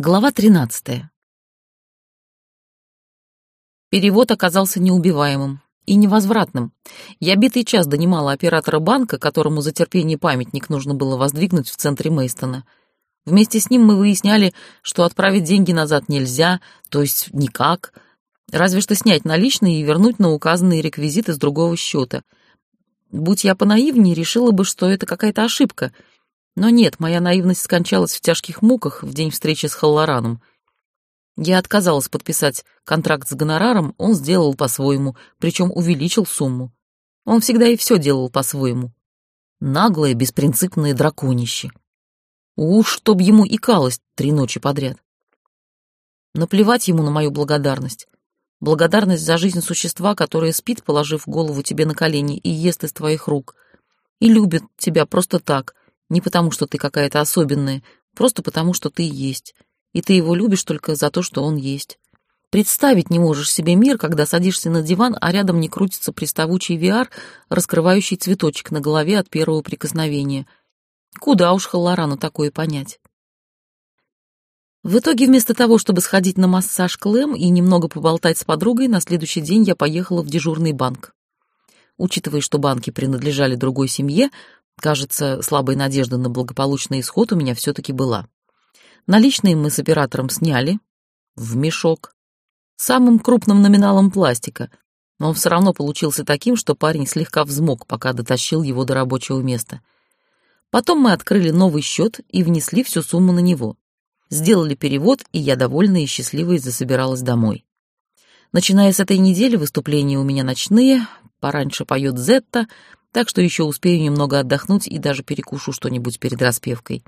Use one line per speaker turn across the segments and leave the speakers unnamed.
Глава 13. Перевод оказался неубиваемым и невозвратным. Я битый час донимала оператора банка, которому за терпение памятник нужно было воздвигнуть в центре Мейстона. Вместе с ним мы выясняли, что отправить деньги назад нельзя, то есть никак, разве что снять наличные и вернуть на указанные реквизиты с другого счета. Будь я понаивнее, решила бы, что это какая-то ошибка — но нет, моя наивность скончалась в тяжких муках в день встречи с Халлораном. Я отказалась подписать контракт с гонораром, он сделал по-своему, причем увеличил сумму. Он всегда и все делал по-своему. Наглое, беспринципное драконище. Уж чтоб ему икалось три ночи подряд. Наплевать ему на мою благодарность. Благодарность за жизнь существа, которое спит, положив голову тебе на колени, и ест из твоих рук. И любит тебя просто так, не потому, что ты какая-то особенная, просто потому, что ты есть. И ты его любишь только за то, что он есть. Представить не можешь себе мир, когда садишься на диван, а рядом не крутится приставучий VR, раскрывающий цветочек на голове от первого прикосновения. Куда уж Халлорану такое понять? В итоге, вместо того, чтобы сходить на массаж Клэм и немного поболтать с подругой, на следующий день я поехала в дежурный банк. Учитывая, что банки принадлежали другой семье, Кажется, слабая надежда на благополучный исход у меня все-таки была. Наличные мы с оператором сняли в мешок самым крупным номиналом пластика, но он все равно получился таким, что парень слегка взмок, пока дотащил его до рабочего места. Потом мы открыли новый счет и внесли всю сумму на него. Сделали перевод, и я довольная и счастливая засобиралась домой. Начиная с этой недели выступления у меня ночные, пораньше поет Зетта, так что еще успею немного отдохнуть и даже перекушу что-нибудь перед распевкой.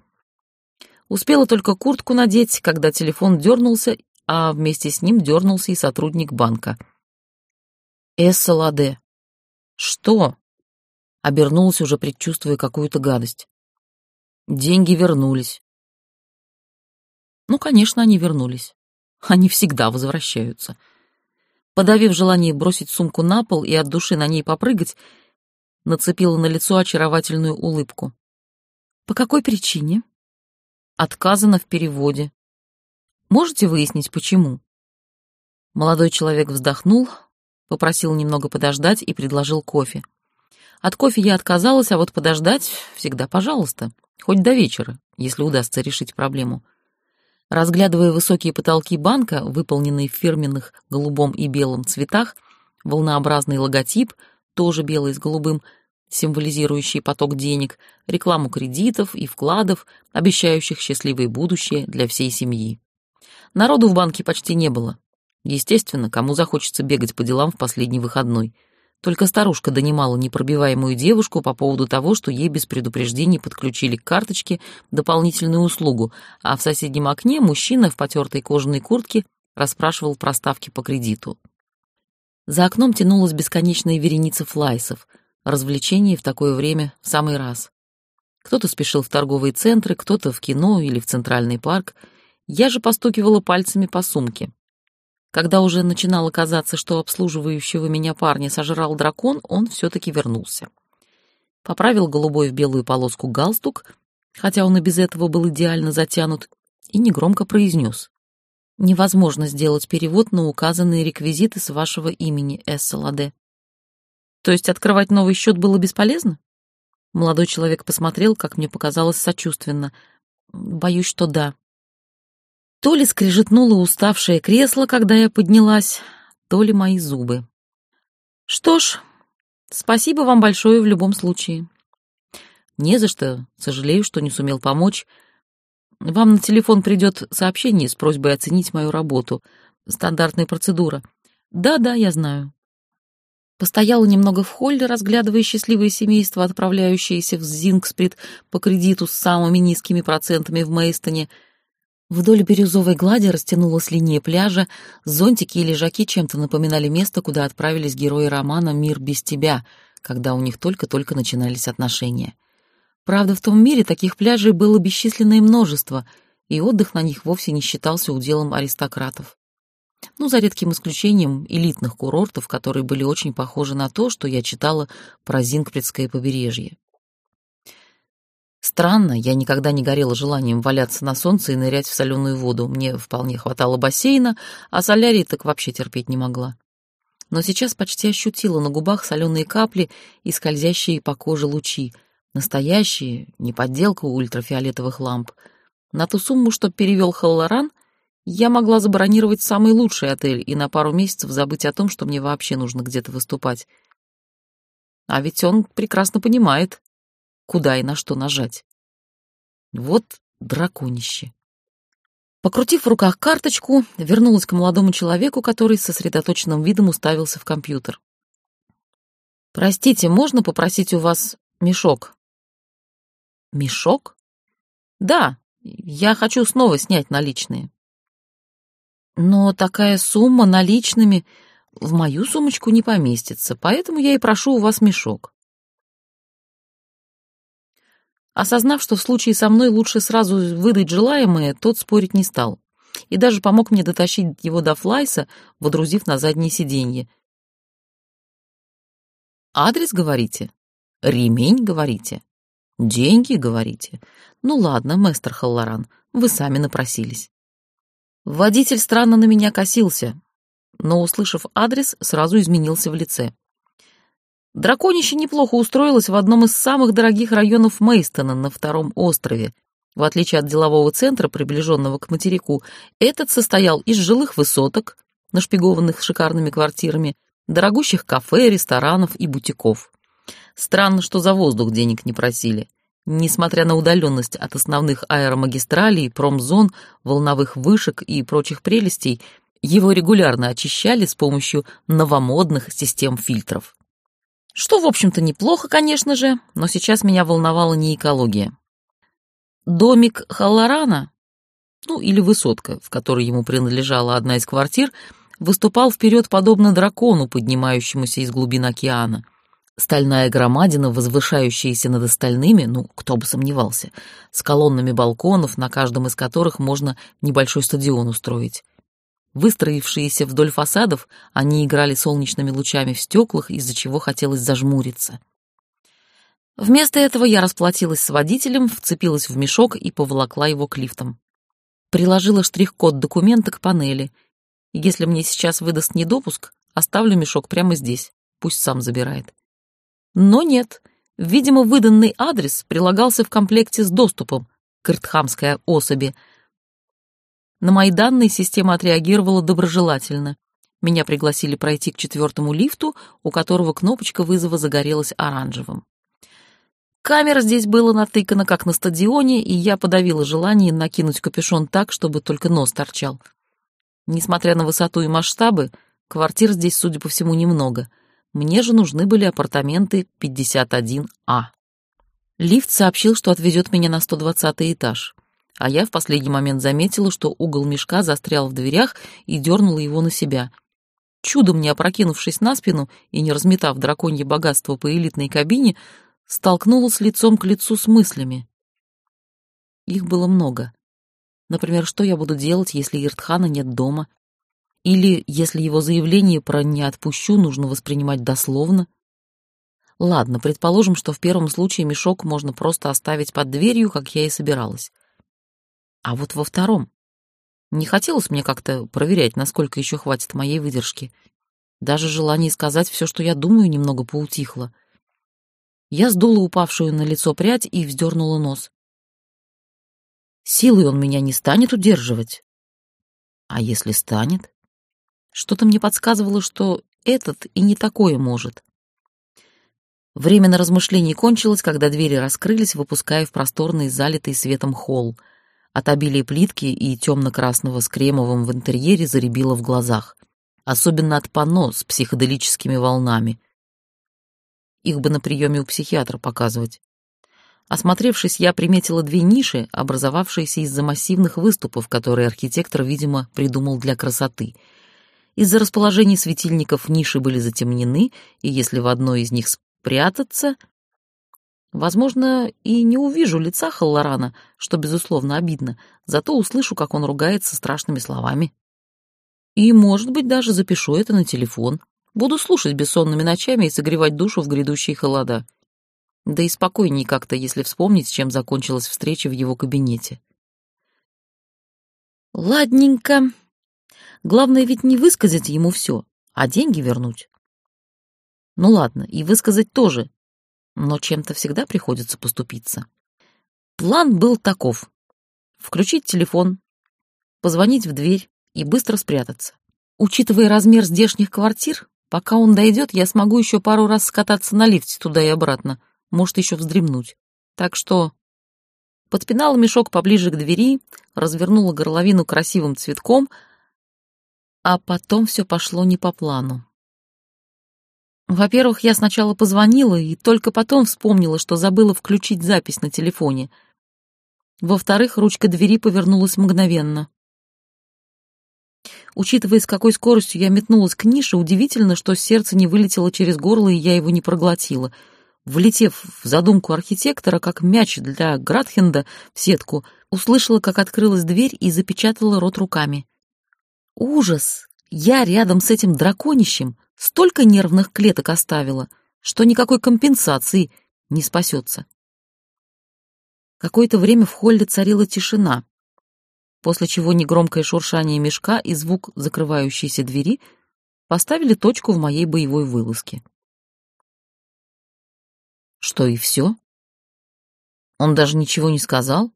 Успела только куртку надеть, когда телефон дернулся, а вместе с ним дернулся и сотрудник банка. «Эсса Ладе». «Что?» Обернулась уже, предчувствуя какую-то гадость. «Деньги вернулись». Ну, конечно, они вернулись. Они всегда возвращаются. Подавив желание бросить сумку на пол и от души на ней попрыгать, нацепила на лицо очаровательную улыбку. «По какой причине?» «Отказано в переводе. Можете выяснить, почему?» Молодой человек вздохнул, попросил немного подождать и предложил кофе. От кофе я отказалась, а вот подождать всегда пожалуйста, хоть до вечера, если удастся решить проблему. Разглядывая высокие потолки банка, выполненные в фирменных голубом и белом цветах, волнообразный логотип, тоже белый с голубым, символизирующий поток денег, рекламу кредитов и вкладов, обещающих счастливое будущее для всей семьи. Народу в банке почти не было. Естественно, кому захочется бегать по делам в последний выходной. Только старушка донимала непробиваемую девушку по поводу того, что ей без предупреждений подключили к карточке дополнительную услугу, а в соседнем окне мужчина в потертой кожаной куртке расспрашивал про ставки по кредиту. За окном тянулась бесконечная вереница флайсов. Развлечений в такое время в самый раз. Кто-то спешил в торговые центры, кто-то в кино или в центральный парк. Я же постукивала пальцами по сумке. Когда уже начинало казаться, что обслуживающего меня парня сожрал дракон, он все-таки вернулся. Поправил голубой в белую полоску галстук, хотя он и без этого был идеально затянут, и негромко произнес невозможно сделать перевод на указанные реквизиты с вашего имени, Эссаладе. То есть открывать новый счет было бесполезно? Молодой человек посмотрел, как мне показалось, сочувственно. Боюсь, что да. То ли скрежетнуло уставшее кресло, когда я поднялась, то ли мои зубы. Что ж, спасибо вам большое в любом случае. Не за что, сожалею, что не сумел помочь. Вам на телефон придет сообщение с просьбой оценить мою работу. Стандартная процедура. Да-да, я знаю. Постояла немного в холле, разглядывая счастливое семейство, отправляющееся в Зингсприт по кредиту с самыми низкими процентами в Мейстоне. Вдоль бирюзовой глади растянулась линия пляжа, зонтики и лежаки чем-то напоминали место, куда отправились герои романа «Мир без тебя», когда у них только-только начинались отношения. Правда, в том мире таких пляжей было бесчисленное множество, и отдых на них вовсе не считался уделом аристократов. Ну, за редким исключением элитных курортов, которые были очень похожи на то, что я читала про Зингпредское побережье. Странно, я никогда не горела желанием валяться на солнце и нырять в соленую воду. Мне вполне хватало бассейна, а солярий так вообще терпеть не могла. Но сейчас почти ощутила на губах соленые капли и скользящие по коже лучи. Настоящие, не подделка ультрафиолетовых ламп. На ту сумму, что перевел Халлоран, я могла забронировать самый лучший отель и на пару месяцев забыть о том, что мне вообще нужно где-то выступать. А ведь он прекрасно понимает, куда и на что нажать. Вот драконище. Покрутив в руках карточку, вернулась к молодому человеку, который с сосредоточенным видом уставился в компьютер. «Простите, можно попросить у вас мешок?» «Мешок?» «Да, я хочу снова снять наличные». «Но такая сумма наличными в мою сумочку не поместится, поэтому я и прошу у вас мешок». Осознав, что в случае со мной лучше сразу выдать желаемое, тот спорить не стал. И даже помог мне дотащить его до Флайса, водрузив на заднее сиденье. «Адрес, говорите? Ремень, говорите? Деньги, говорите? Ну ладно, мастер Халлоран, вы сами напросились». Водитель странно на меня косился, но, услышав адрес, сразу изменился в лице. Драконище неплохо устроилось в одном из самых дорогих районов Мейстона на втором острове. В отличие от делового центра, приближенного к материку, этот состоял из жилых высоток, нашпигованных шикарными квартирами, дорогущих кафе, ресторанов и бутиков. Странно, что за воздух денег не просили. Несмотря на удаленность от основных аэромагистралей, промзон, волновых вышек и прочих прелестей, его регулярно очищали с помощью новомодных систем фильтров. Что, в общем-то, неплохо, конечно же, но сейчас меня волновала не экология. Домик Халлорана, ну или высотка, в которой ему принадлежала одна из квартир, выступал вперед подобно дракону, поднимающемуся из глубин океана. Стальная громадина, возвышающаяся над остальными, ну, кто бы сомневался, с колоннами балконов, на каждом из которых можно небольшой стадион устроить. Выстроившиеся вдоль фасадов, они играли солнечными лучами в стеклах, из-за чего хотелось зажмуриться. Вместо этого я расплатилась с водителем, вцепилась в мешок и поволокла его к лифтам. Приложила штрих-код документа к панели. Если мне сейчас выдаст недопуск, оставлю мешок прямо здесь, пусть сам забирает. Но нет, видимо, выданный адрес прилагался в комплекте с доступом к иртхамской особи — на мои данные система отреагировала доброжелательно. Меня пригласили пройти к четвертому лифту, у которого кнопочка вызова загорелась оранжевым. Камера здесь была натыкана, как на стадионе, и я подавила желание накинуть капюшон так, чтобы только нос торчал. Несмотря на высоту и масштабы, квартир здесь, судя по всему, немного. Мне же нужны были апартаменты 51А. Лифт сообщил, что отвезет меня на 120 этаж а я в последний момент заметила, что угол мешка застрял в дверях и дернула его на себя. Чудом не опрокинувшись на спину и не разметав драконье богатство по элитной кабине, столкнулась лицом к лицу с мыслями. Их было много. Например, что я буду делать, если Иртхана нет дома? Или если его заявление про «не отпущу» нужно воспринимать дословно? Ладно, предположим, что в первом случае мешок можно просто оставить под дверью, как я и собиралась. А вот во втором. Не хотелось мне как-то проверять, насколько еще хватит моей выдержки. Даже желание сказать все, что я думаю, немного поутихло. Я сдула упавшую на лицо прядь и вздернула нос. Силой он меня не станет удерживать. А если станет? Что-то мне подсказывало, что этот и не такое может. Время на размышление кончилось, когда двери раскрылись, выпуская в просторный, залитый светом холл — от обилия плитки и темно-красного с кремовым в интерьере заребило в глазах. Особенно от панно с психоделическими волнами. Их бы на приеме у психиатра показывать. Осмотревшись, я приметила две ниши, образовавшиеся из-за массивных выступов, которые архитектор, видимо, придумал для красоты. Из-за расположения светильников ниши были затемнены, и если в одной из них спрятаться, Возможно, и не увижу лица Халлорана, что, безусловно, обидно, зато услышу, как он ругается страшными словами. И, может быть, даже запишу это на телефон. Буду слушать бессонными ночами и согревать душу в грядущие холода. Да и спокойней как-то, если вспомнить, чем закончилась встреча в его кабинете. Ладненько. Главное ведь не высказать ему все, а деньги вернуть. Ну ладно, и высказать тоже, но чем-то всегда приходится поступиться. План был таков. Включить телефон, позвонить в дверь и быстро спрятаться. Учитывая размер здешних квартир, пока он дойдет, я смогу еще пару раз скататься на лифте туда и обратно, может, еще вздремнуть. Так что подпинала мешок поближе к двери, развернула горловину красивым цветком, а потом все пошло не по плану. Во-первых, я сначала позвонила и только потом вспомнила, что забыла включить запись на телефоне. Во-вторых, ручка двери повернулась мгновенно. Учитывая, с какой скоростью я метнулась к нише, удивительно, что сердце не вылетело через горло, и я его не проглотила — влетев в задумку архитектора, как мяч для Гратхенда в сетку, услышала, как открылась дверь и запечатала рот руками. Ужас! Я рядом с этим драконищем столько нервных клеток оставила, что никакой компенсации не спасется. Какое-то время в холле царила тишина, после чего негромкое шуршание мешка и звук закрывающейся двери поставили точку в моей боевой вылазке. Что, и все? Он даже ничего не сказал?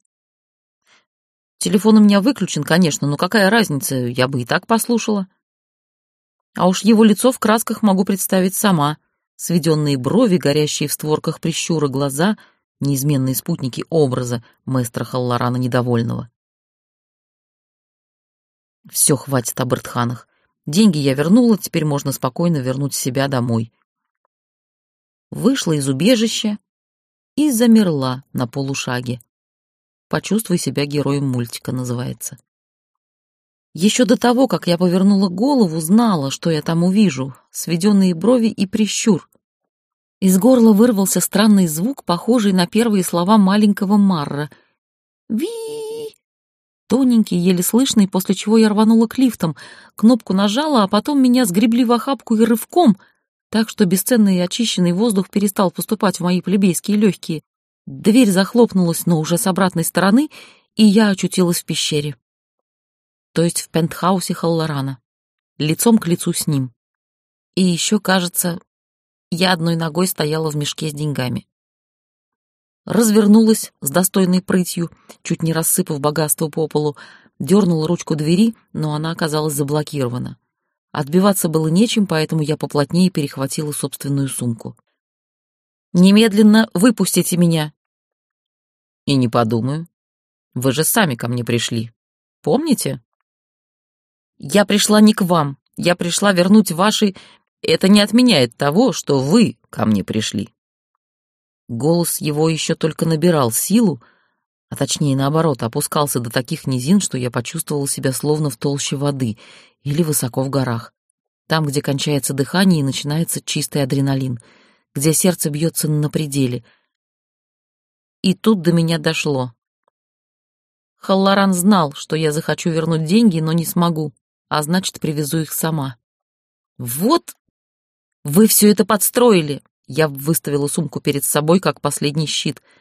Телефон у меня выключен, конечно, но какая разница, я бы и так послушала. А уж его лицо в красках могу представить сама. Сведенные брови, горящие в створках прищура глаза, неизменные спутники образа мэстра Халлорана Недовольного. Все, хватит об Иртханах. Деньги я вернула, теперь можно спокойно вернуть себя домой вышла из убежища и замерла на полушаге. «Почувствуй себя героем мультика» называется. Еще до того, как я повернула голову, знала, что я там увижу, сведенные брови и прищур. Из горла вырвался странный звук, похожий на первые слова маленького Марра. ви Тоненький, еле слышный, после чего я рванула к лифтам, кнопку нажала, а потом меня сгребли в охапку и рывком — так что бесценный и очищенный воздух перестал поступать в мои плебейские легкие. Дверь захлопнулась, но уже с обратной стороны, и я очутилась в пещере. То есть в пентхаусе Халлорана, лицом к лицу с ним. И еще, кажется, я одной ногой стояла в мешке с деньгами. Развернулась с достойной прытью, чуть не рассыпав богатство по полу, дернула ручку двери, но она оказалась заблокирована. Отбиваться было нечем, поэтому я поплотнее перехватила собственную сумку. «Немедленно выпустите меня!» «И не подумаю. Вы же сами ко мне пришли. Помните?» «Я пришла не к вам. Я пришла вернуть ваши... Это не отменяет того, что вы ко мне пришли». Голос его еще только набирал силу, а точнее наоборот, опускался до таких низин, что я почувствовал себя словно в толще воды или высоко в горах. Там, где кончается дыхание и начинается чистый адреналин, где сердце бьется на пределе. И тут до меня дошло. Халлоран знал, что я захочу вернуть деньги, но не смогу, а значит, привезу их сама. Вот вы все это подстроили. Я выставила сумку перед собой, как последний щит —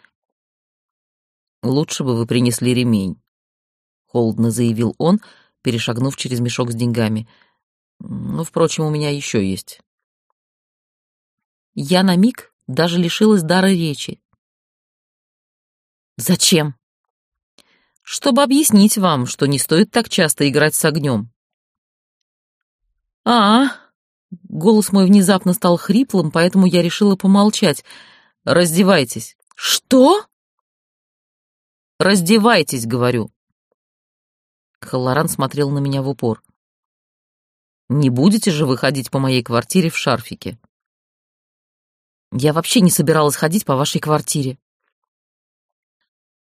«Лучше бы вы принесли ремень», — холодно заявил он, перешагнув через мешок с деньгами. «Ну, впрочем, у меня еще есть». Я на миг даже лишилась дара речи. «Зачем?» «Чтобы объяснить вам, что не стоит так часто играть с огнем». «А, -а голос мой внезапно стал хриплым, поэтому я решила помолчать. «Раздевайтесь». «Что?» Раздевайтесь, говорю. Халлоран смотрел на меня в упор. Не будете же вы ходить по моей квартире в шарфике? Я вообще не собиралась ходить по вашей квартире.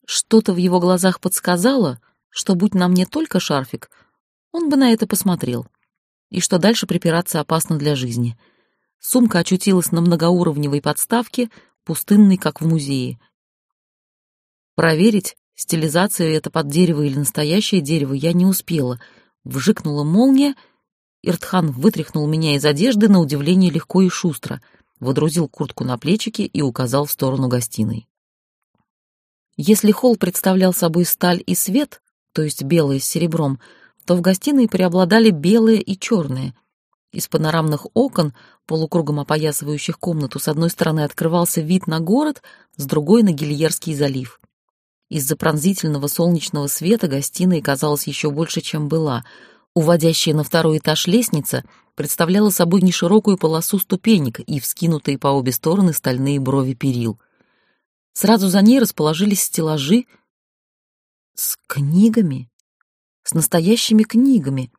Что-то в его глазах подсказало, что будь на мне только шарфик, он бы на это посмотрел. И что дальше припираться опасно для жизни. Сумка очутилась на многоуровневой подставке, пустынной, как в музее. Проверить, Стилизацию это под дерево или настоящее дерево я не успела. Вжикнула молния, Иртхан вытряхнул меня из одежды на удивление легко и шустро. Водрузил куртку на плечики и указал в сторону гостиной. Если холл представлял собой сталь и свет, то есть белое с серебром, то в гостиной преобладали белые и черные. Из панорамных окон, полукругом опоясывающих комнату, с одной стороны открывался вид на город, с другой — на Гильерский залив. Из-за пронзительного солнечного света гостиная казалась еще больше, чем была. Уводящая на второй этаж лестница представляла собой неширокую полосу ступенек и вскинутые по обе стороны стальные брови перил. Сразу за ней расположились стеллажи с книгами, с настоящими книгами,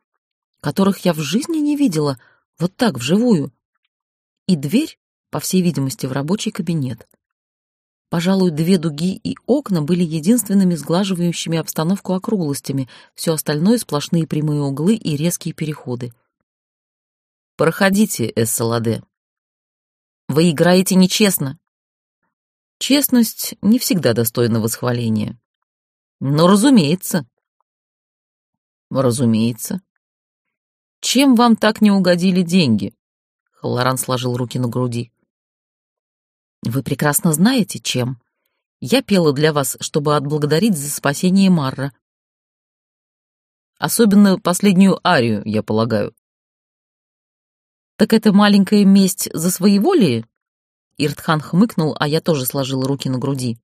которых я в жизни не видела вот так, вживую. И дверь, по всей видимости, в рабочий кабинет. Пожалуй, две дуги и окна были единственными сглаживающими обстановку округлостями, все остальное — сплошные прямые углы и резкие переходы. «Проходите, Эссаладе». «Вы играете нечестно». Честность не всегда достойна восхваления. Но, разумеется. Разумеется. Чем вам так не угодили деньги? Халлоран сложил руки на груди. Вы прекрасно знаете, чем. Я пела для вас, чтобы отблагодарить за спасение Марра. Особенно последнюю арию, я полагаю. Так это маленькая месть за своеволие? Иртхан хмыкнул, а я тоже сложила руки на груди.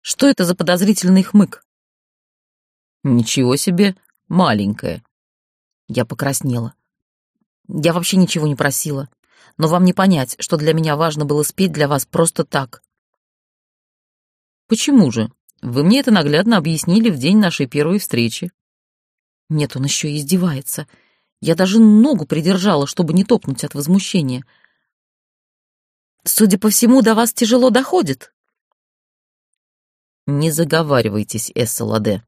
Что это за подозрительный хмык? Ничего себе, маленькая. Я покраснела. Я вообще ничего не просила но вам не понять, что для меня важно было спеть для вас просто так. Почему же? Вы мне это наглядно объяснили в день нашей первой встречи. Нет, он еще издевается. Я даже ногу придержала, чтобы не топнуть от возмущения. Судя по всему, до вас тяжело доходит. Не заговаривайтесь, Эсса Ладе.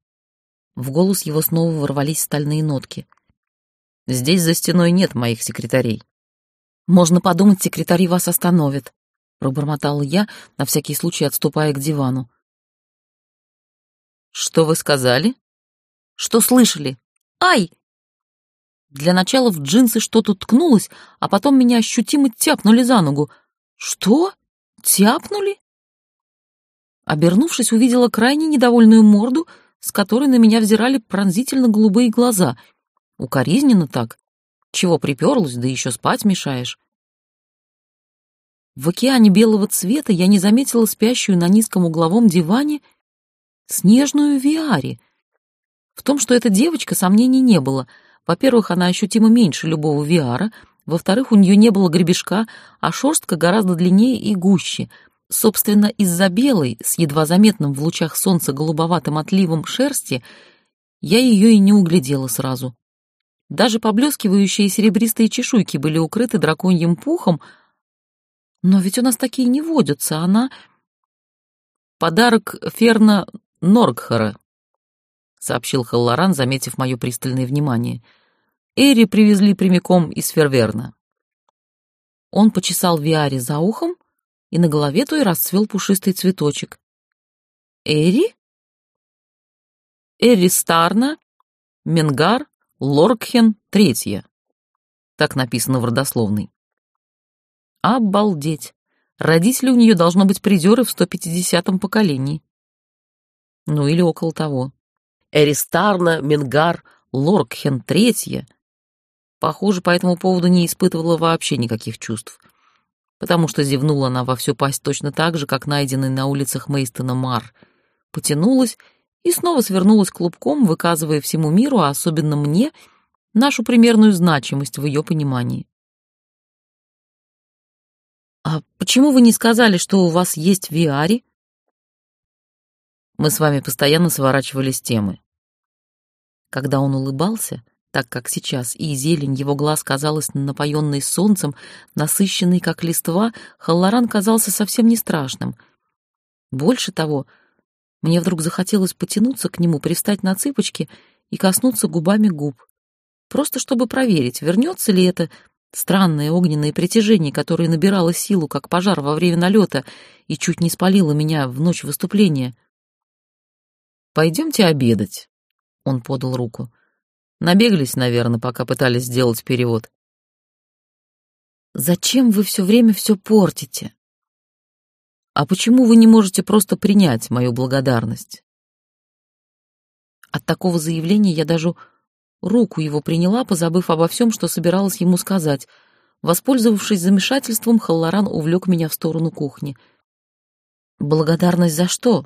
В голос его снова ворвались стальные нотки. Здесь за стеной нет моих секретарей. Можно подумать, секретари вас остановят, пробормотала я, на всякий случай отступая к дивану. Что вы сказали? Что слышали? Ай! Для начала в джинсы что-то ткнулось, а потом меня ощутимо тяпнули за ногу. Что? Тяпнули? Обернувшись, увидела крайне недовольную морду, с которой на меня взирали пронзительно голубые глаза. Укоризненно так. Чего приперлась, да еще спать мешаешь. В океане белого цвета я не заметила спящую на низком угловом диване снежную Виари. В том, что эта девочка, сомнений не было. Во-первых, она ощутимо меньше любого Виара, во-вторых, у нее не было гребешка, а шерстка гораздо длиннее и гуще. Собственно, из-за белой, с едва заметным в лучах солнца голубоватым отливом шерсти, я ее и не углядела сразу. Даже поблескивающие серебристые чешуйки были укрыты драконьим пухом, но ведь у нас такие не водятся, она... Подарок Ферна Норгхара, сообщил Халлоран, заметив мое пристальное внимание. Эри привезли прямиком из Ферверна. Он почесал Виаре за ухом, и на голове той расцвел пушистый цветочек. Эри? Эри Старна, Менгар, Лоркхен, третья. Так написано в родословной. Обалдеть! Родители у нее должно быть придеры в 150-м поколении. Ну или около того. Эристарна, Менгар, Лоркхен третья. Похоже, по этому поводу не испытывала вообще никаких чувств. Потому что зевнула она во всю пасть точно так же, как найденный на улицах Мейстона Мар. Потянулась и снова свернулась клубком, выказывая всему миру, а особенно мне, нашу примерную значимость в ее понимании. «А почему вы не сказали, что у вас есть Виари?» Мы с вами постоянно сворачивали с темы. Когда он улыбался, так как сейчас, и зелень его глаз казалась напоенной солнцем, насыщенной как листва, Халлоран казался совсем не страшным. Больше того, мне вдруг захотелось потянуться к нему, привстать на цыпочки и коснуться губами губ. Просто чтобы проверить, вернется ли это Странное огненное притяжение, которое набирало силу, как пожар во время налета, и чуть не спалило меня в ночь выступления. «Пойдемте обедать», — он подал руку. Набегались, наверное, пока пытались сделать перевод. Зачем вы все время все портите? А почему вы не можете просто принять мою благодарность? От такого заявления я даже руку его приняла, позабыв обо всем, что собиралась ему сказать. Воспользовавшись замешательством, Халлоран увлек меня в сторону кухни. «Благодарность за что?»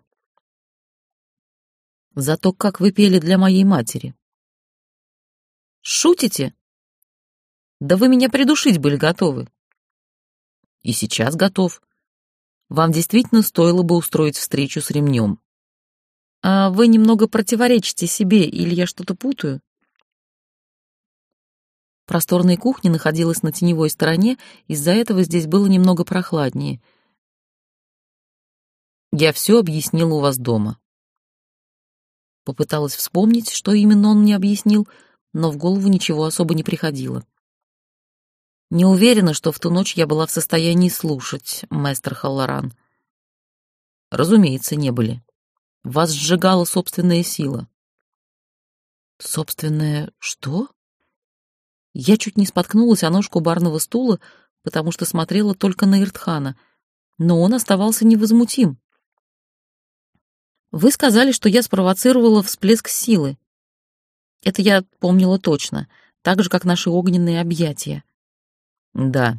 «За то, как вы пели для моей матери». «Шутите?» «Да вы меня придушить были готовы». «И сейчас готов. Вам действительно стоило бы устроить встречу с ремнем». «А вы немного противоречите себе, или я что-то путаю?» Просторная кухня находилась на теневой стороне, из-за этого здесь было немного прохладнее. «Я все объяснил у вас дома». Попыталась вспомнить, что именно он мне объяснил, но в голову ничего особо не приходило. Не уверена, что в ту ночь я была в состоянии слушать, мэстер Халлоран. Разумеется, не были. Вас сжигала собственная сила. Собственная что? Я чуть не споткнулась о ножку барного стула, потому что смотрела только на Иртхана, но он оставался невозмутим. «Вы сказали, что я спровоцировала всплеск силы. Это я помнила точно, так же, как наши огненные объятия». «Да»,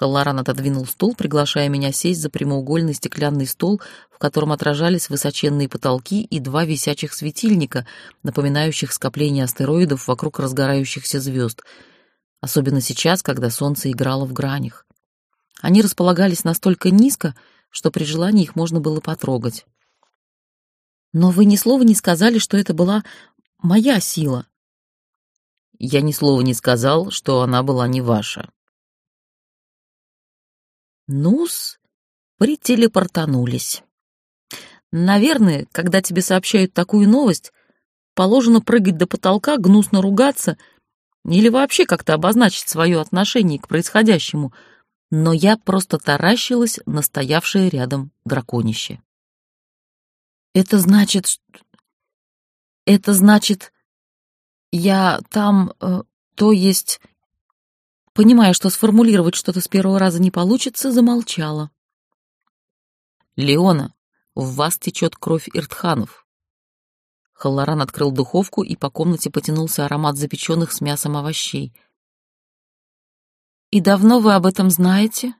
Халларан отодвинул стул, приглашая меня сесть за прямоугольный стеклянный стол, в котором отражались высоченные потолки и два висячих светильника, напоминающих скопление астероидов вокруг разгорающихся звезд, особенно сейчас, когда солнце играло в гранях. Они располагались настолько низко, что при желании их можно было потрогать. «Но вы ни слова не сказали, что это была моя сила». «Я ни слова не сказал, что она была не ваша», Нус, прителепортанулись. Наверное, когда тебе сообщают такую новость, положено прыгать до потолка, гнусно ругаться или вообще как-то обозначить свое отношение к происходящему, но я просто таращилась на стоявшее рядом драконище. «Это значит... Это значит... Я там... Э, то есть... Понимая, что сформулировать что-то с первого раза не получится, замолчала. «Леона, в вас течет кровь иртханов». Халлоран открыл духовку, и по комнате потянулся аромат запеченных с мясом овощей. «И давно вы об этом знаете?»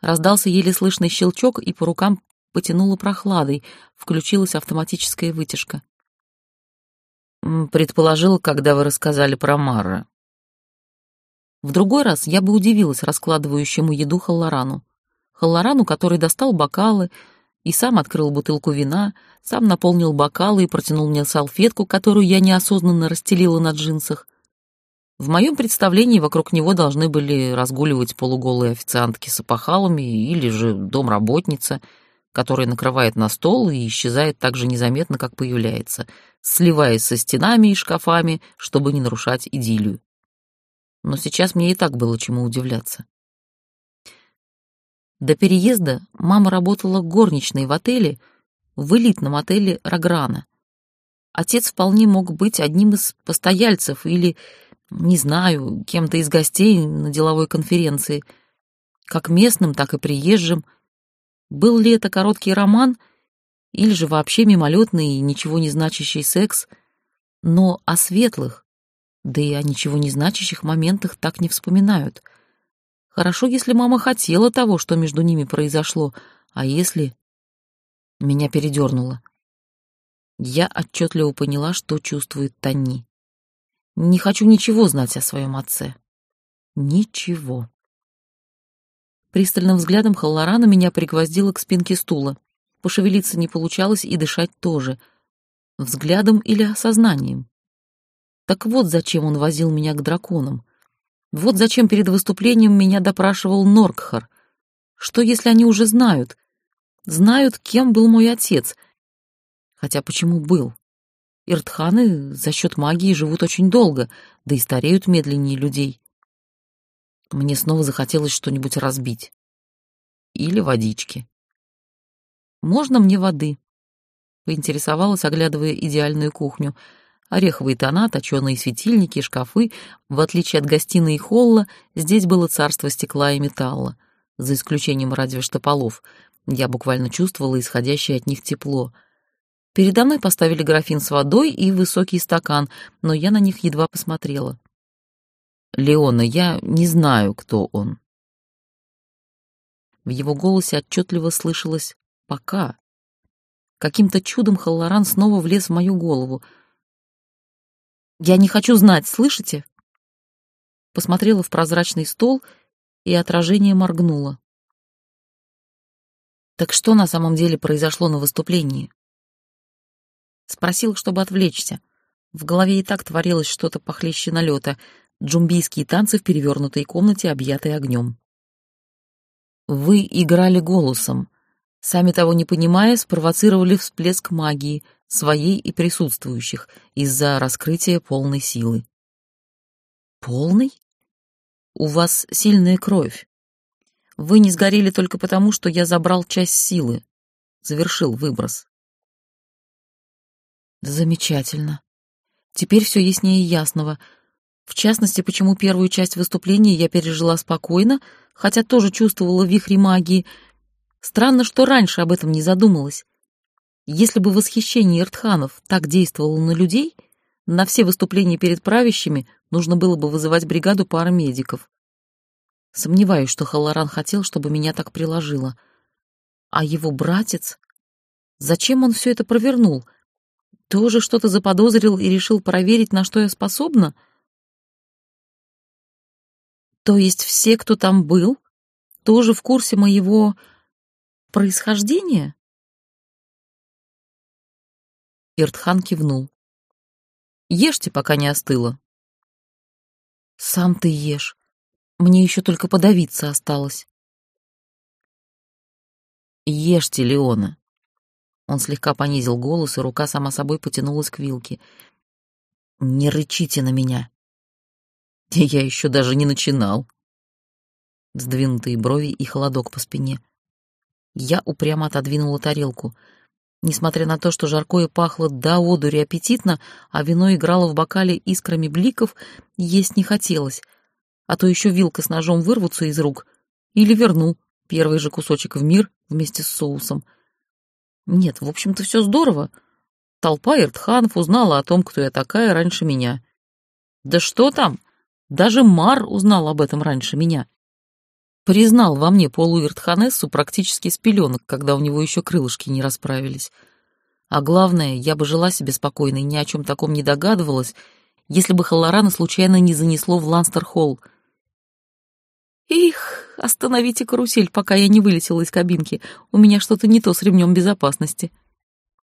Раздался еле слышный щелчок, и по рукам потянуло прохладой, включилась автоматическая вытяжка. «Предположил, когда вы рассказали про Марра», в другой раз я бы удивилась раскладывающему еду Халлорану. Халлорану, который достал бокалы и сам открыл бутылку вина, сам наполнил бокалы и протянул мне салфетку, которую я неосознанно расстелила на джинсах. В моем представлении вокруг него должны были разгуливать полуголые официантки с опахалами или же домработница, которая накрывает на стол и исчезает так же незаметно, как появляется, сливаясь со стенами и шкафами, чтобы не нарушать идиллию но сейчас мне и так было чему удивляться. До переезда мама работала горничной в отеле, в элитном отеле Рограна. Отец вполне мог быть одним из постояльцев или, не знаю, кем-то из гостей на деловой конференции, как местным, так и приезжим. Был ли это короткий роман или же вообще мимолетный и ничего не значащий секс, но о светлых, да и о ничего не значащих моментах так не вспоминают. Хорошо, если мама хотела того, что между ними произошло, а если... Меня передернуло. Я отчетливо поняла, что чувствует Тони. Не хочу ничего знать о своем отце. Ничего. Пристальным взглядом Халлорана меня пригвоздило к спинке стула. Пошевелиться не получалось и дышать тоже. Взглядом или осознанием. Так вот зачем он возил меня к драконам. Вот зачем перед выступлением меня допрашивал Норкхар. Что, если они уже знают? Знают, кем был мой отец. Хотя почему был? Иртханы за счет магии живут очень долго, да и стареют медленнее людей. Мне снова захотелось что-нибудь разбить. Или водички. «Можно мне воды?» — поинтересовалась, оглядывая идеальную кухню — Ореховые тона, точеные светильники, шкафы. В отличие от гостиной и холла, здесь было царство стекла и металла, за исключением разве что полов. Я буквально чувствовала исходящее от них тепло. Передо мной поставили графин с водой и высокий стакан, но я на них едва посмотрела. «Леона, я не знаю, кто он». В его голосе отчетливо слышалось «пока». Каким-то чудом Халлоран снова влез в мою голову — я не хочу знать, слышите? Посмотрела в прозрачный стол, и отражение моргнуло. Так что на самом деле произошло на выступлении? Спросил, чтобы отвлечься. В голове и так творилось что-то похлеще налета. Джумбийские танцы в перевернутой комнате, объятой огнем. Вы играли голосом. Сами того не понимая, спровоцировали всплеск магии — своей и присутствующих, из-за раскрытия полной силы. Полный? У вас сильная кровь. Вы не сгорели только потому, что я забрал часть силы, завершил выброс. Замечательно. Теперь все яснее ясного. В частности, почему первую часть выступления я пережила спокойно, хотя тоже чувствовала вихри магии. Странно, что раньше об этом не задумалась. Если бы восхищение Иртханов так действовало на людей, на все выступления перед правящими нужно было бы вызывать бригаду парамедиков. Сомневаюсь, что Халаран хотел, чтобы меня так приложило. А его братец? Зачем он все это провернул? Тоже что-то заподозрил и решил проверить, на что я способна? То есть все, кто там был, тоже в курсе моего происхождения? Иртхан кивнул. «Ешьте, пока не остыло». «Сам ты ешь. Мне еще только подавиться осталось». «Ешьте, Леона». Он слегка понизил голос, и рука сама собой потянулась к вилке. «Не рычите на меня». «Я еще даже не начинал». Сдвинутые брови и холодок по спине. Я упрямо отодвинула тарелку — Несмотря на то, что жаркое пахло до одури аппетитно, а вино играло в бокале искрами бликов, есть не хотелось. А то еще вилка с ножом вырвутся из рук. Или верну первый же кусочек в мир вместе с соусом. Нет, в общем-то, все здорово. Толпа Иртханов узнала о том, кто я такая, раньше меня. Да что там, даже Мар узнал об этом раньше меня. Признал во мне полуиртханессу практически с пеленок, когда у него еще крылышки не расправились. А главное, я бы жила себе спокойно и ни о чем таком не догадывалась, если бы Халлорана случайно не занесло в Ланстер-холл. «Их, остановите карусель, пока я не вылетела из кабинки. У меня что-то не то с ремнем безопасности».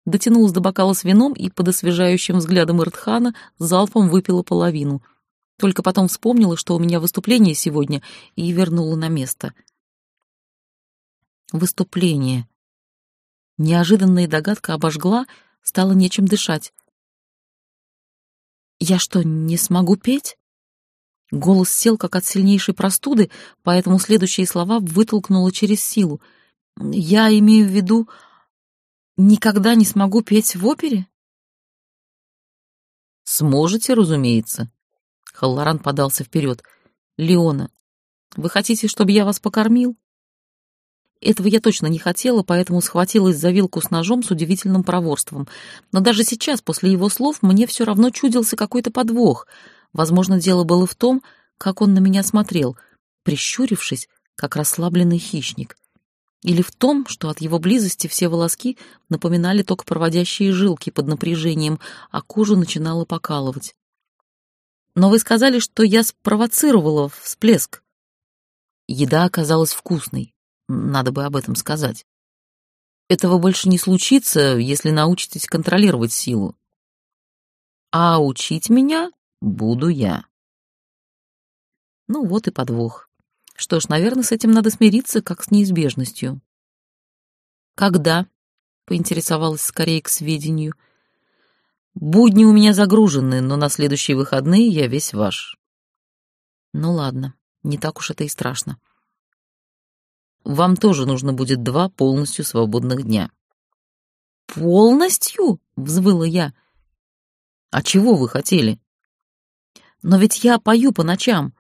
Дотянулась до бокала с вином и под освежающим взглядом Иртхана залпом выпила половину — только потом вспомнила, что у меня выступление сегодня, и вернула на место. Выступление. Неожиданная догадка обожгла, стало нечем дышать. «Я что, не смогу петь?» Голос сел, как от сильнейшей простуды, поэтому следующие слова вытолкнула через силу. «Я имею в виду, никогда не смогу петь в опере?» «Сможете, разумеется», Халлоран подался вперед. «Леона, вы хотите, чтобы я вас покормил?» Этого я точно не хотела, поэтому схватилась за вилку с ножом с удивительным проворством. Но даже сейчас, после его слов, мне все равно чудился какой-то подвох. Возможно, дело было в том, как он на меня смотрел, прищурившись, как расслабленный хищник. Или в том, что от его близости все волоски напоминали только проводящие жилки под напряжением, а кожу начинало покалывать. Но вы сказали, что я спровоцировала всплеск. Еда оказалась вкусной. Надо бы об этом сказать. Этого больше не случится, если научитесь контролировать силу. А учить меня буду я. Ну вот и подвох. Что ж, наверное, с этим надо смириться, как с неизбежностью. Когда? Поинтересовалась скорее к сведению — Будни у меня загружены, но на следующие выходные я весь ваш. Ну ладно, не так уж это и страшно. Вам тоже нужно будет два полностью свободных дня. Полностью? взвыла я. А чего вы хотели? Но ведь я пою по ночам,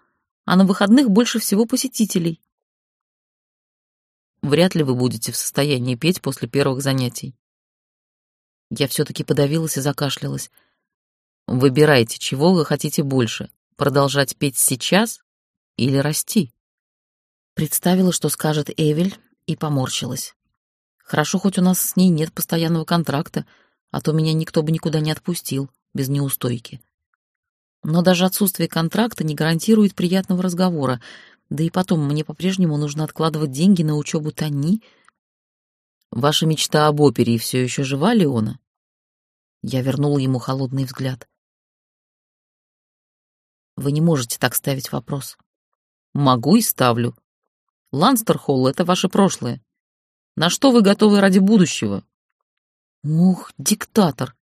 а на выходных больше всего посетителей. Вряд ли вы будете в состоянии петь после первых занятий. Я все-таки подавилась и закашлялась. Выбирайте, чего вы хотите больше, продолжать петь сейчас или расти. Представила, что скажет Эвель, и поморщилась. Хорошо, хоть у нас с ней нет постоянного контракта, а то меня никто бы никуда не отпустил без неустойки. Но даже отсутствие контракта не гарантирует приятного разговора, да и потом мне по-прежнему нужно откладывать деньги на учебу Тони. Ваша мечта об опере все еще жива, Леона? Я вернула ему холодный взгляд. Вы не можете так ставить вопрос. Могу и ставлю. Ланстерхолл — это ваше прошлое. На что вы готовы ради будущего? Ух, диктатор.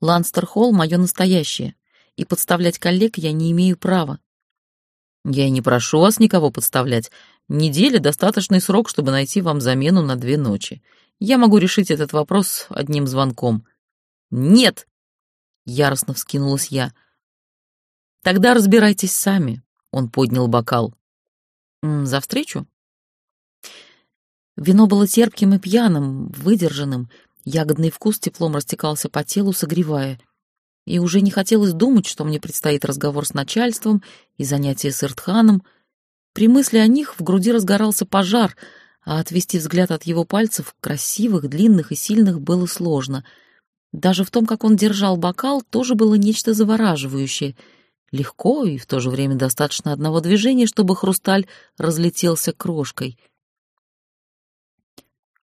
Ланстерхолл — мое настоящее, и подставлять коллег я не имею права. Я не прошу вас никого подставлять. Неделя — достаточный срок, чтобы найти вам замену на две ночи. Я могу решить этот вопрос одним звонком. Нет! Яростно вскинулась я. Тогда разбирайтесь сами. Он поднял бокал. За встречу? Вино было терпким и пьяным, выдержанным. Ягодный вкус теплом растекался по телу, согревая. И уже не хотелось думать, что мне предстоит разговор с начальством и занятие с Иртханом. При мысли о них в груди разгорался пожар, а отвести взгляд от его пальцев, красивых, длинных и сильных, было сложно. Даже в том, как он держал бокал, тоже было нечто завораживающее. Легко и в то же время достаточно одного движения, чтобы хрусталь разлетелся крошкой.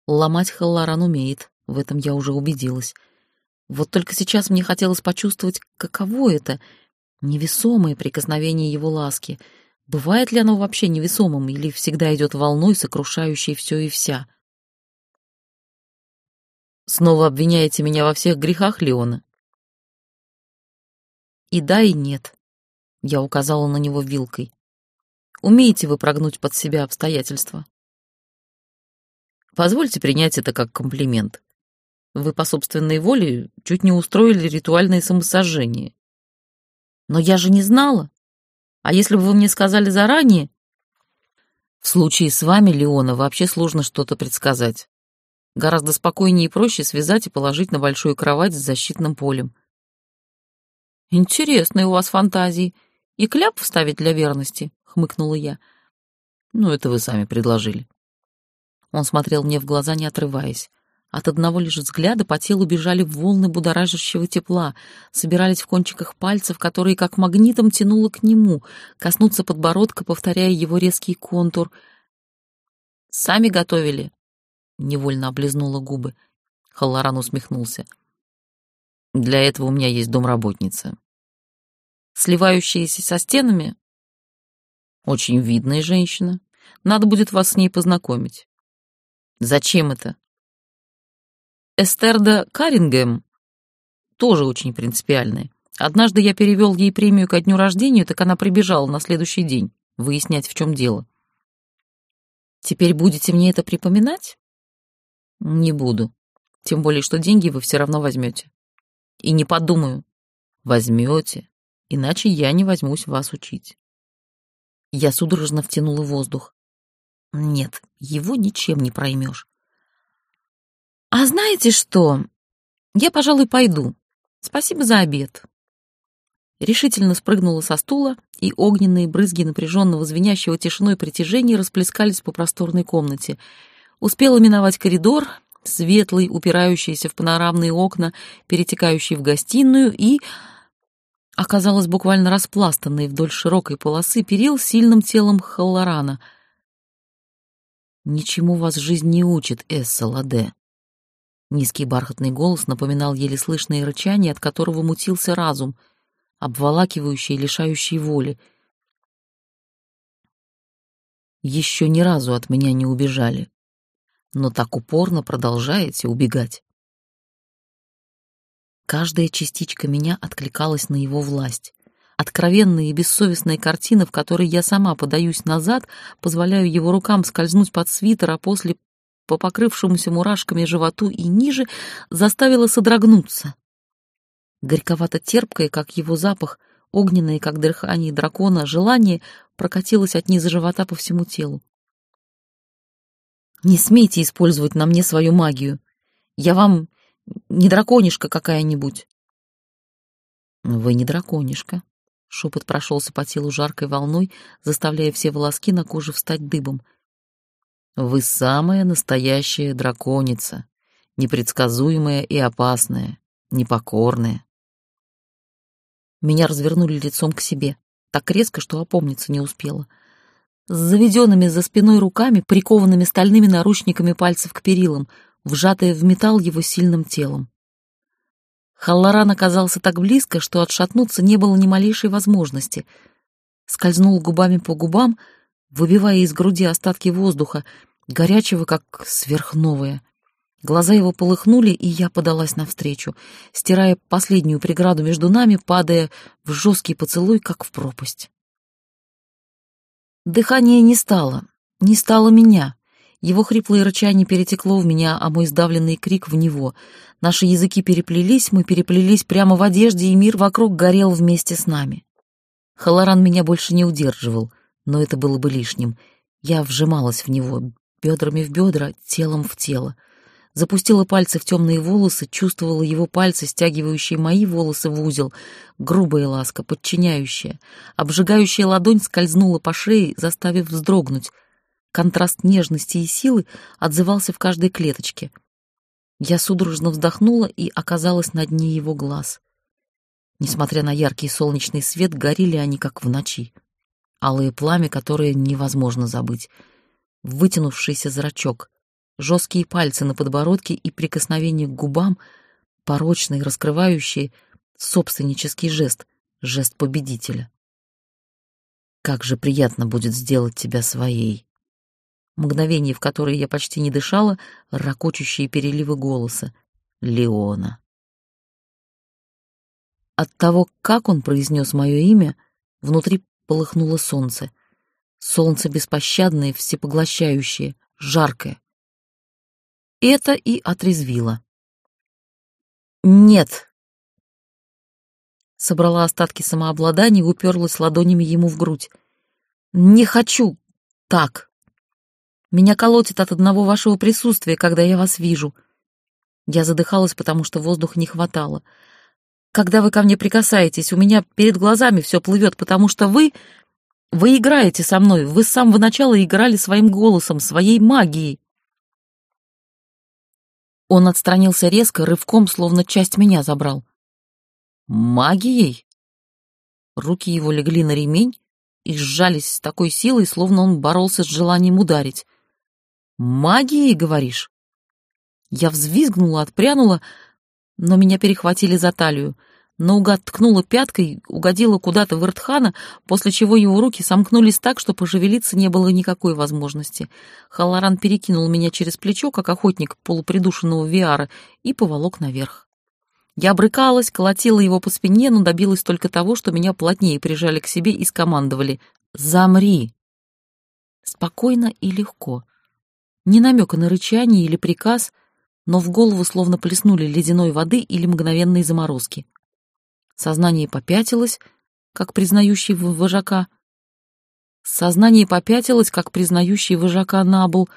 Ломать Халларан умеет, в этом я уже убедилась. Вот только сейчас мне хотелось почувствовать, каково это — невесомое прикосновение его ласки. Бывает ли оно вообще невесомым или всегда идет волной, сокрушающей все и вся? Снова обвиняете меня во всех грехах, Леона? И да, и нет. Я указала на него вилкой. Умеете вы прогнуть под себя обстоятельства? Позвольте принять это как комплимент. Вы по собственной воле чуть не устроили ритуальное самосожжение. Но я же не знала. А если бы вы мне сказали заранее? В случае с вами, Леона, вообще сложно что-то предсказать. Гораздо спокойнее и проще связать и положить на большую кровать с защитным полем. Интересные у вас фантазии. И кляп вставить для верности, хмыкнула я. Ну, это вы сами предложили. Он смотрел мне в глаза, не отрываясь. От одного лишь взгляда по телу бежали волны будоражащего тепла, собирались в кончиках пальцев, которые как магнитом тянуло к нему, коснуться подбородка, повторяя его резкий контур. «Сами готовили?» — невольно облизнула губы. Халлоран усмехнулся. «Для этого у меня есть домработница». «Сливающаяся со стенами?» «Очень видная женщина. Надо будет вас с ней познакомить». «Зачем это?» Эстерда Карингем тоже очень принципиальная. Однажды я перевел ей премию ко дню рождения, так она прибежала на следующий день выяснять, в чем дело. Теперь будете мне это припоминать? Не буду. Тем более, что деньги вы все равно возьмете. И не подумаю. Возьмете, иначе я не возьмусь вас учить. Я судорожно втянула воздух. Нет, его ничем не проймешь. «А знаете что? Я, пожалуй, пойду. Спасибо за обед». Решительно спрыгнула со стула, и огненные брызги напряженного звенящего тишиной притяжения расплескались по просторной комнате. Успела миновать коридор, светлый, упирающийся в панорамные окна, перетекающий в гостиную, и оказалась буквально распластанной вдоль широкой полосы перил сильным телом Халлорана. «Ничему вас жизнь не учит, Эсса Ладе», Низкий бархатный голос напоминал еле слышное рычание, от которого мутился разум, обволакивающий и лишающий воли. Еще ни разу от меня не убежали, но так упорно продолжаете убегать. Каждая частичка меня откликалась на его власть. Откровенная и бессовестная картина, в которой я сама подаюсь назад, позволяю его рукам скользнуть под свитер, а после по покрывшемуся мурашками животу и ниже, заставила содрогнуться. Горьковато-терпкое, как его запах, огненное, как дыхание дракона, желание прокатилось от низа живота по всему телу. «Не смейте использовать на мне свою магию. Я вам не драконишка какая-нибудь». «Вы не драконишка», — шепот прошелся по телу жаркой волной, заставляя все волоски на коже встать дыбом. «Вы самая настоящая драконица, непредсказуемая и опасная, непокорная». Меня развернули лицом к себе, так резко, что опомниться не успела. С заведенными за спиной руками, прикованными стальными наручниками пальцев к перилам, вжатая в металл его сильным телом. Халлоран оказался так близко, что отшатнуться не было ни малейшей возможности. Скользнул губами по губам, выбивая из груди остатки воздуха, горячего, как сверхновое. Глаза его полыхнули, и я подалась навстречу, стирая последнюю преграду между нами, падая в жесткий поцелуй, как в пропасть. Дыхание не стало, не стало меня. Его хриплое рычание перетекло в меня, а мой сдавленный крик в него. Наши языки переплелись, мы переплелись прямо в одежде, и мир вокруг горел вместе с нами. Халаран меня больше не удерживал, но это было бы лишним. Я вжималась в него, бедрами в бедра, телом в тело запустила пальцы в темные волосы, чувствовала его пальцы, стягивающие мои волосы в узел, грубая ласка, подчиняющая. Обжигающая ладонь скользнула по шее, заставив вздрогнуть. Контраст нежности и силы отзывался в каждой клеточке. Я судорожно вздохнула и оказалась на дне его глаз. Несмотря на яркий солнечный свет, горели они, как в ночи. Алое пламя, которое невозможно забыть. Вытянувшийся зрачок — жесткие пальцы на подбородке и прикосновение к губам, порочный, раскрывающий собственнический жест, жест победителя. Как же приятно будет сделать тебя своей. Мгновение, в которое я почти не дышала, ракочущие переливы голоса. Леона. От того, как он произнес мое имя, внутри полыхнуло солнце. Солнце беспощадное, всепоглощающее, жаркое. Это и отрезвило. «Нет!» Собрала остатки самообладания и уперлась ладонями ему в грудь. «Не хочу так. Меня колотит от одного вашего присутствия, когда я вас вижу». Я задыхалась, потому что воздуха не хватало. «Когда вы ко мне прикасаетесь, у меня перед глазами все плывет, потому что вы... Вы играете со мной, вы с самого начала играли своим голосом, своей магией. Он отстранился резко, рывком, словно часть меня забрал. «Магией?» Руки его легли на ремень и сжались с такой силой, словно он боролся с желанием ударить. «Магией, говоришь?» Я взвизгнула, отпрянула, но меня перехватили за талию — наугад ткнула пяткой, угодила куда-то в Иртхана, после чего его руки сомкнулись так, что пошевелиться не было никакой возможности. Халаран перекинул меня через плечо, как охотник полупридушенного Виара, и поволок наверх. Я брыкалась, колотила его по спине, но добилась только того, что меня плотнее прижали к себе и скомандовали «Замри!». Спокойно и легко. Ни намека на рычание или приказ, но в голову словно плеснули ледяной воды или мгновенной заморозки. Сознание попятилось, как признающий вожака. Сознание попятилось, как признающий вожака Набл,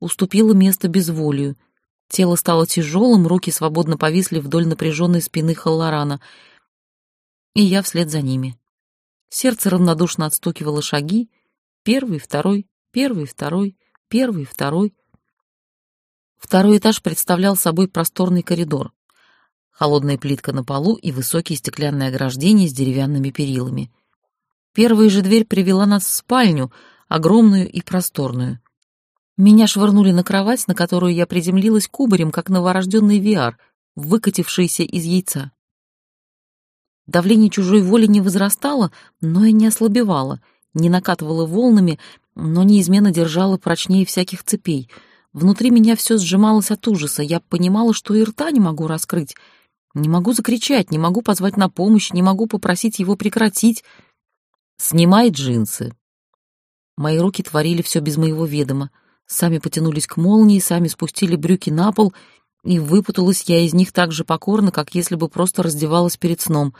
уступило место безволию. Тело стало тяжелым, руки свободно повисли вдоль напряженной спины Халлорана. И я вслед за ними. Сердце равнодушно отстукивало шаги. Первый, второй, первый, второй, первый, второй. Второй этаж представлял собой просторный коридор холодная плитка на полу и высокие стеклянные ограждения с деревянными перилами. Первая же дверь привела нас в спальню, огромную и просторную. Меня швырнули на кровать, на которую я приземлилась кубарем, как новорожденный VR, выкатившийся из яйца. Давление чужой воли не возрастало, но и не ослабевало, не накатывало волнами, но неизменно держало прочнее всяких цепей. Внутри меня все сжималось от ужаса, я понимала, что и рта не могу раскрыть, не могу закричать, не могу позвать на помощь, не могу попросить его прекратить. «Снимай джинсы». Мои руки творили все без моего ведома. Сами потянулись к молнии, сами спустили брюки на пол, и выпуталась я из них так же покорно, как если бы просто раздевалась перед сном.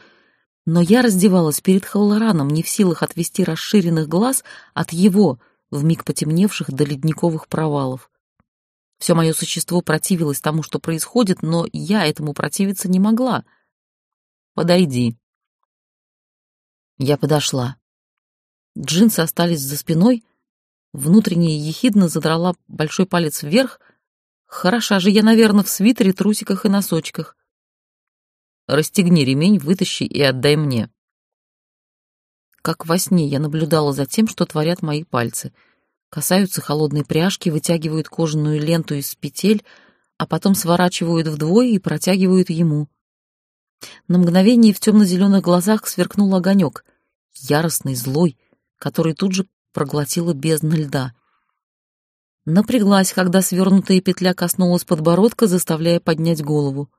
Но я раздевалась перед Халлораном, не в силах отвести расширенных глаз от его, вмиг потемневших до ледниковых провалов. Все мое существо противилось тому, что происходит, но я этому противиться не могла. «Подойди». Я подошла. Джинсы остались за спиной, внутренне ехидно задрала большой палец вверх. Хороша же я, наверное, в свитере, трусиках и носочках. Расстегни ремень, вытащи и отдай мне. Как во сне я наблюдала за тем, что творят мои пальцы. Касаются холодной пряжки, вытягивают кожаную ленту из петель, а потом сворачивают вдвое и протягивают ему. На мгновение в темно-зеленых глазах сверкнул огонек, яростный, злой, который тут же проглотила бездна льда. Напряглась, когда свернутая петля коснулась подбородка, заставляя поднять голову.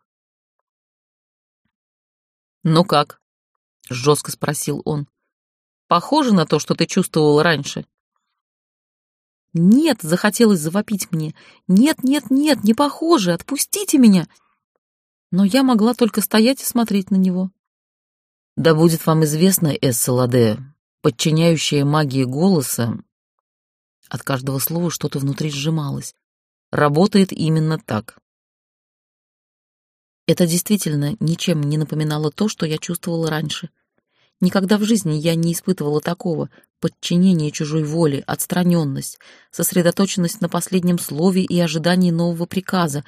«Ну как?» — жестко спросил он. «Похоже на то, что ты чувствовал раньше?» «Нет!» — захотелось завопить мне. «Нет, нет, нет, не похоже! Отпустите меня!» Но я могла только стоять и смотреть на него. «Да будет вам известно, Эсса Ладе, подчиняющая магии голоса, от каждого слова что-то внутри сжималось, работает именно так. Это действительно ничем не напоминало то, что я чувствовала раньше. Никогда в жизни я не испытывала такого подчинения чужой воле, отстраненность, сосредоточенность на последнем слове и ожидании нового приказа.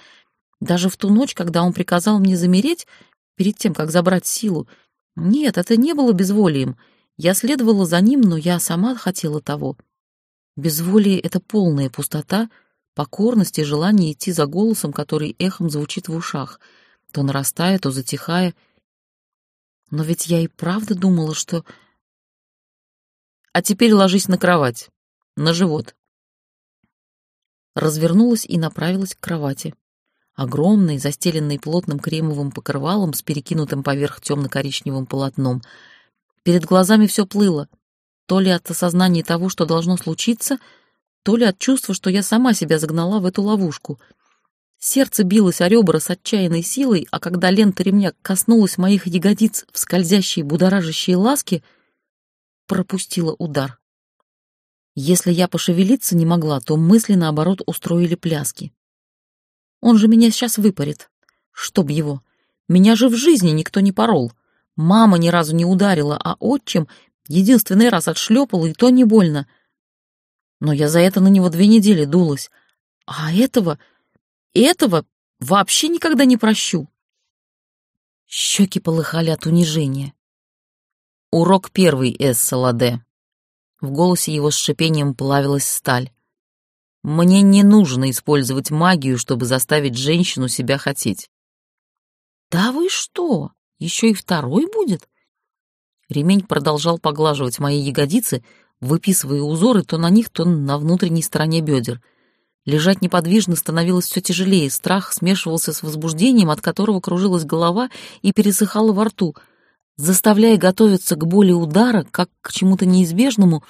Даже в ту ночь, когда он приказал мне замереть, перед тем, как забрать силу, нет, это не было безволием — я следовала за ним, но я сама хотела того. Безволие — это полная пустота, покорность и желание идти за голосом, который эхом звучит в ушах, то нарастая, то затихая. Но ведь я и правда думала, что... А теперь ложись на кровать, на живот. Развернулась и направилась к кровати. Огромный, застеленный плотным кремовым покрывалом с перекинутым поверх темно-коричневым полотном — Перед глазами все плыло. То ли от осознания того, что должно случиться, то ли от чувства, что я сама себя загнала в эту ловушку. Сердце билось о ребра с отчаянной силой, а когда лента ремня коснулась моих ягодиц в скользящей будоражащей ласке, пропустила удар. Если я пошевелиться не могла, то мысли, наоборот, устроили пляски. Он же меня сейчас выпарит. Чтоб его. Меня же в жизни никто не порол. Мама ни разу не ударила, а отчим единственный раз отшлепал, и то не больно. Но я за это на него две недели дулась. А этого, этого вообще никогда не прощу. Щеки полыхали от унижения. Урок первый, Эсса Ладе. В голосе его с шипением плавилась сталь. Мне не нужно использовать магию, чтобы заставить женщину себя хотеть. Да вы что? Еще и второй будет? Ремень продолжал поглаживать мои ягодицы, выписывая узоры то на них, то на внутренней стороне бедер. Лежать неподвижно становилось все тяжелее, страх смешивался с возбуждением, от которого кружилась голова и пересыхала во рту, заставляя готовиться к боли удара, как к чему-то неизбежному,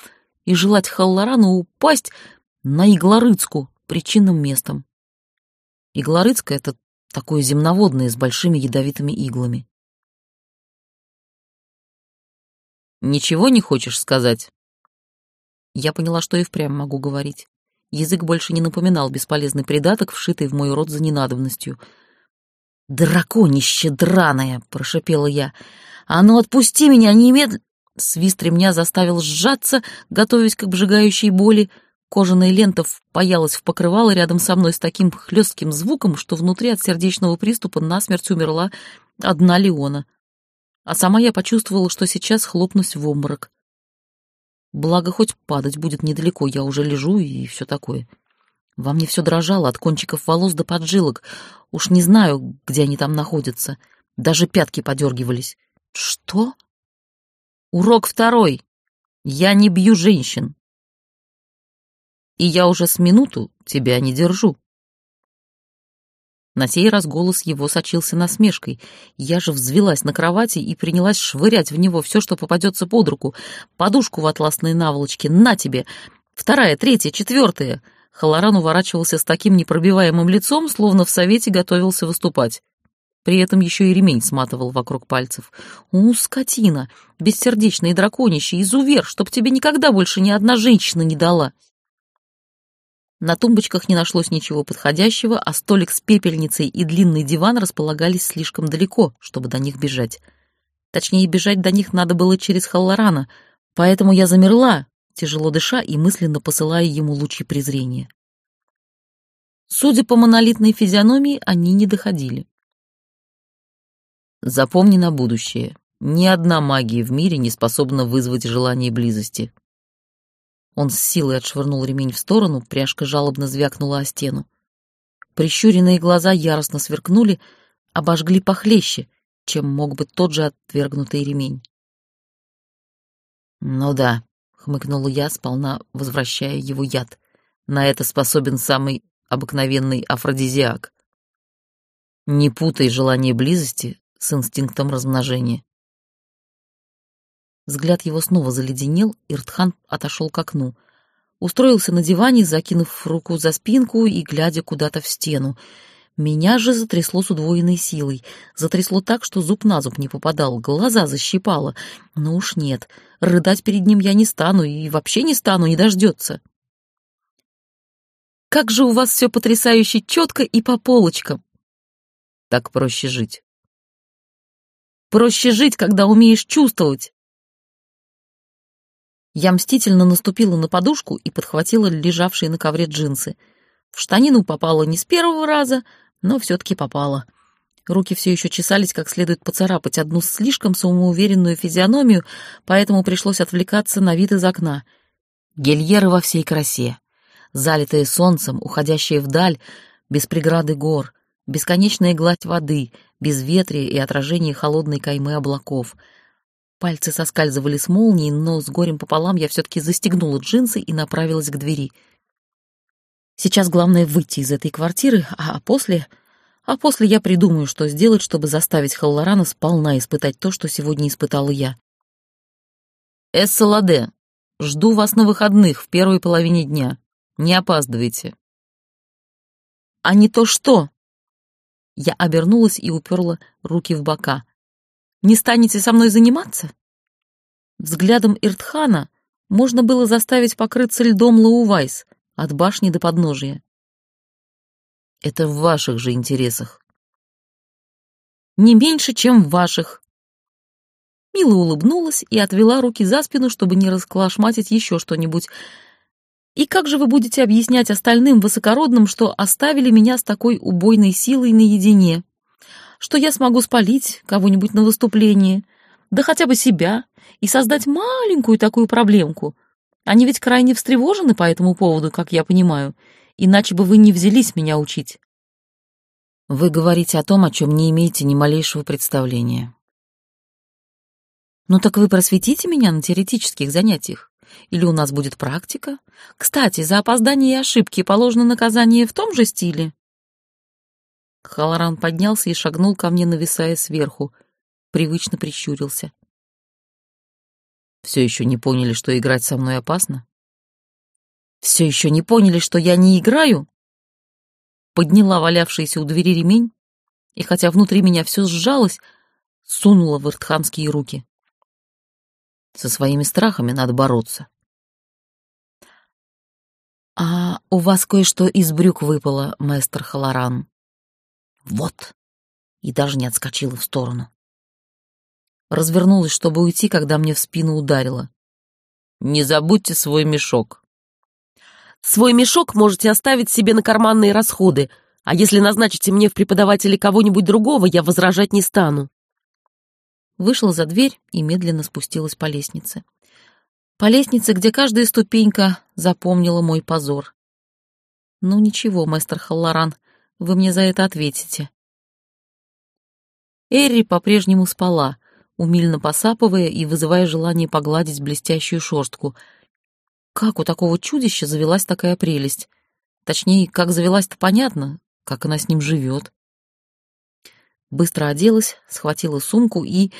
и желать Халлорану упасть на Иглорыцку причинным местом. Иглорыцка — это такое земноводное с большими ядовитыми иглами. Ничего не хочешь сказать?» Я поняла, что и впрямь могу говорить. Язык больше не напоминал бесполезный придаток, вшитый в мой рот за ненадобностью. «Драконище драное!» — прошипела я. «А ну отпусти меня немедленно!» Свист ремня заставил сжаться, готовясь к обжигающей боли. Кожаная лента впаялась в покрывало рядом со мной с таким хлестким звуком, что внутри от сердечного приступа насмерть умерла одна Леона а сама я почувствовала, что сейчас хлопнусь в обморок. Благо, хоть падать будет недалеко, я уже лежу и все такое. Во мне все дрожало от кончиков волос до поджилок. Уж не знаю, где они там находятся. Даже пятки подергивались. Что? Урок второй. Я не бью женщин. И я уже с минуту тебя не держу. На сей раз голос его сочился насмешкой. Я же взвелась на кровати и принялась швырять в него все, что попадется под руку. Подушку в атласной наволочке. На тебе! Вторая, третья, четвертая. Халаран уворачивался с таким непробиваемым лицом, словно в совете готовился выступать. При этом еще и ремень сматывал вокруг пальцев. «У, скотина! Бессердечный драконище, изувер, чтоб тебе никогда больше ни одна женщина не дала!» На тумбочках не нашлось ничего подходящего, а столик с пепельницей и длинный диван располагались слишком далеко, чтобы до них бежать. Точнее, бежать до них надо было через Халлорана, поэтому я замерла, тяжело дыша и мысленно посылая ему лучи презрения. Судя по монолитной физиономии, они не доходили. Запомни на будущее. Ни одна магия в мире не способна вызвать желание близости. Он с силой отшвырнул ремень в сторону, пряжка жалобно звякнула о стену. Прищуренные глаза яростно сверкнули, обожгли похлеще, чем мог быть тот же отвергнутый ремень. «Ну да», — хмыкнула я, сполна возвращая его яд. «На это способен самый обыкновенный афродизиак. Не путай желание близости с инстинктом размножения. Взгляд его снова заледенел, и Ртхан отошел к окну. Устроился на диване, закинув руку за спинку и глядя куда-то в стену. Меня же затрясло с удвоенной силой. Затрясло так, что зуб на зуб не попадал, глаза защипало. Но уж нет, рыдать перед ним я не стану и вообще не стану, не дождется. «Как же у вас все потрясающе четко и по полочкам!» «Так проще жить». «Проще жить, когда умеешь чувствовать!» Я мстительно наступила на подушку и подхватила лежавшие на ковре джинсы. В штанину попала не с первого раза, но все-таки попала. Руки все еще чесались, как следует поцарапать одну слишком самоуверенную физиономию, поэтому пришлось отвлекаться на вид из окна. Гельеры во всей красе. Залитые солнцем, уходящие вдаль, без преграды гор, бесконечная гладь воды, безветрие и отражение холодной каймы облаков — Пальцы соскальзывали с молнией, но с горем пополам я все-таки застегнула джинсы и направилась к двери. Сейчас главное выйти из этой квартиры, а после... А после я придумаю, что сделать, чтобы заставить Халлорана сполна испытать то, что сегодня испытала я. «Эссаладе, жду вас на выходных в первой половине дня. Не опаздывайте». «А не то что?» Я обернулась и уперла руки в бока. Не станете со мной заниматься?» Взглядом Иртхана можно было заставить покрыться льдом Лаувайс от башни до подножия. «Это в ваших же интересах». «Не меньше, чем в ваших». Мила улыбнулась и отвела руки за спину, чтобы не расколошматить еще что-нибудь. «И как же вы будете объяснять остальным высокородным, что оставили меня с такой убойной силой наедине?» что я смогу спалить кого-нибудь на выступлении, да хотя бы себя, и создать маленькую такую проблемку. Они ведь крайне встревожены по этому поводу, как я понимаю, иначе бы вы не взялись меня учить. Вы говорите о том, о чем не имеете ни малейшего представления. Ну так вы просветите меня на теоретических занятиях. Или у нас будет практика? Кстати, за опоздание и ошибки положено наказание в том же стиле? Халаран поднялся и шагнул ко мне, нависая сверху. Привычно прищурился. Все еще не поняли, что играть со мной опасно? Все еще не поняли, что я не играю? Подняла валявшийся у двери ремень, и хотя внутри меня все сжалось, сунула в иртханские руки. Со своими страхами надо бороться. «А у вас кое-что из брюк выпало, мастер Халаран», вот. И даже не отскочила в сторону. Развернулась, чтобы уйти, когда мне в спину ударило. Не забудьте свой мешок. Свой мешок можете оставить себе на карманные расходы, а если назначите мне в преподаватели кого-нибудь другого, я возражать не стану. Вышла за дверь и медленно спустилась по лестнице. По лестнице, где каждая ступенька запомнила мой позор. Ну ничего, мастер Халлоран, вы мне за это ответите. Эри по-прежнему спала, умильно посапывая и вызывая желание погладить блестящую шерстку. Как у такого чудища завелась такая прелесть? Точнее, как завелась-то понятно, как она с ним живет. Быстро оделась, схватила сумку и...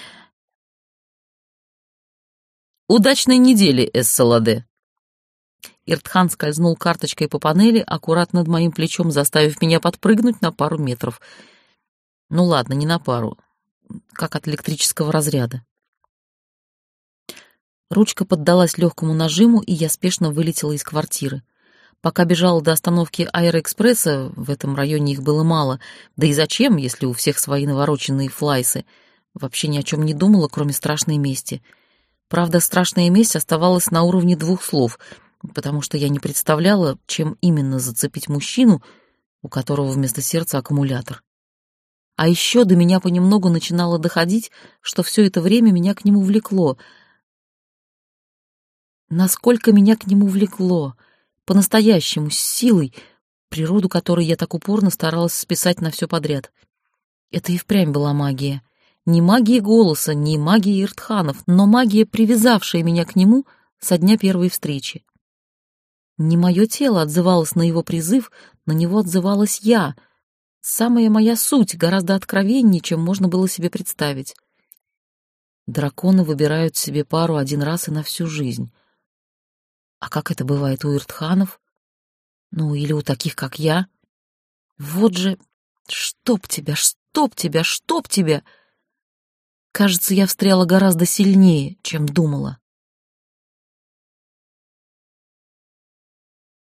«Удачной недели, Эссаладе!» Иртхан скользнул карточкой по панели, аккуратно над моим плечом, заставив меня подпрыгнуть на пару метров. Ну ладно, не на пару, как от электрического разряда. Ручка поддалась легкому нажиму, и я спешно вылетела из квартиры. Пока бежала до остановки аэроэкспресса, в этом районе их было мало, да и зачем, если у всех свои навороченные флайсы, вообще ни о чем не думала, кроме страшной мести. Правда, страшная месть оставалась на уровне двух слов, потому что я не представляла, чем именно зацепить мужчину, у которого вместо сердца аккумулятор. А еще до меня понемногу начинало доходить, что все это время меня к нему влекло — Насколько меня к нему влекло, по-настоящему, с силой, природу которой я так упорно старалась списать на все подряд. Это и впрямь была магия. Не магия голоса, не магия Иртханов, но магия, привязавшая меня к нему со дня первой встречи. Не мое тело отзывалось на его призыв, на него отзывалась я. Самая моя суть гораздо откровеннее, чем можно было себе представить. Драконы выбирают себе пару один раз и на всю жизнь. А как это бывает у иртханов? Ну, или у таких, как я? Вот же... Чтоб тебя, чтоб тебя, чтоб тебя! Кажется, я встряла гораздо сильнее, чем думала.